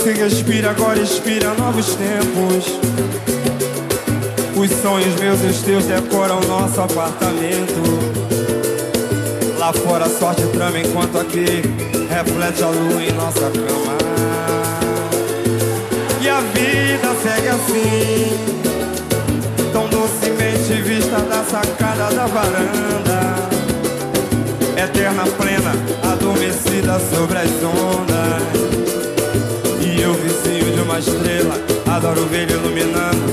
se respira, agora inspira novos tempos. Os sonhos meus e os teus decoram nosso apartamento. Lá fora a sorte trama enquanto aqui reflete a lua em nossa cama. E a vida segue assim, tão docemente vista da sacada da varanda. Eterna plena, adormecida sobre as ondas. De uma estrela, adoro ver iluminando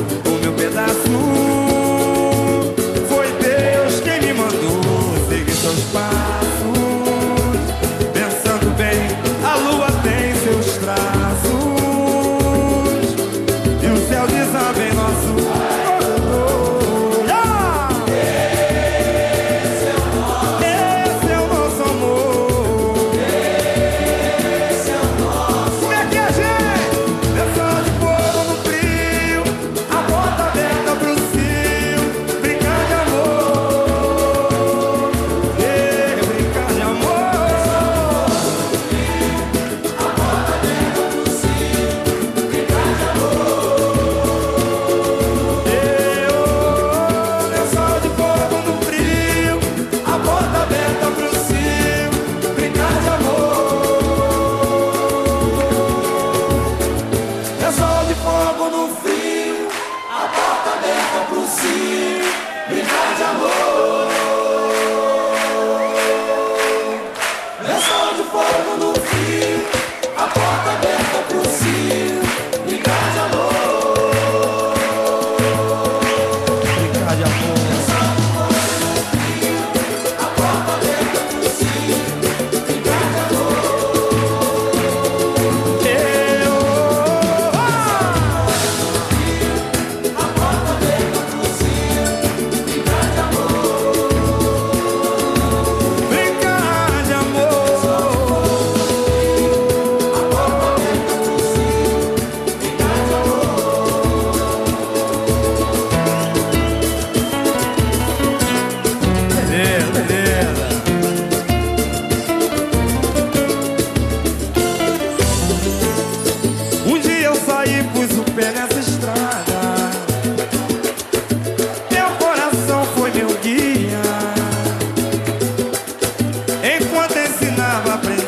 no a porta aberta pro cio, brincar de amor.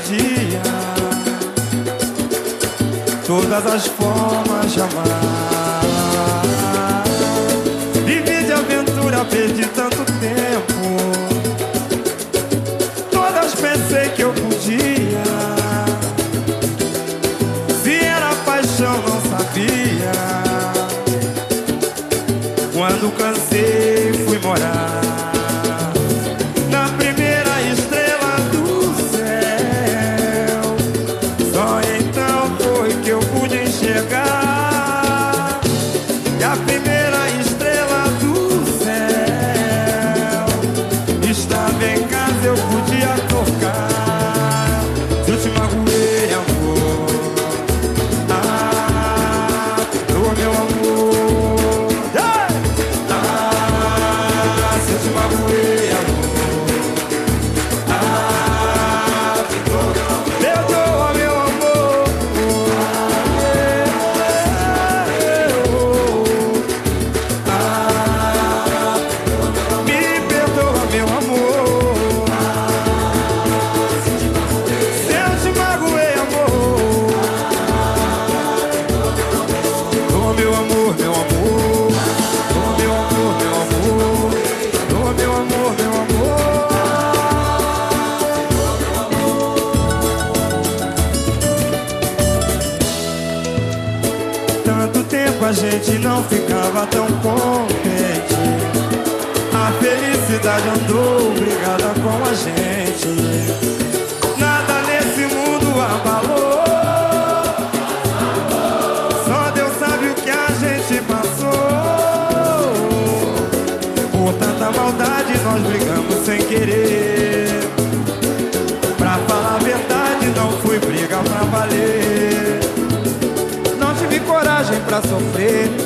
Aprendia todas as formas de amar. Vivi de aventura, perdi tanto tempo. Todas pensei que eu podia. Se era paixão, não sabia. Quando cansei, tempo a gente não ficava tão contente. A felicidade andou brigada com a gente. Sofrer.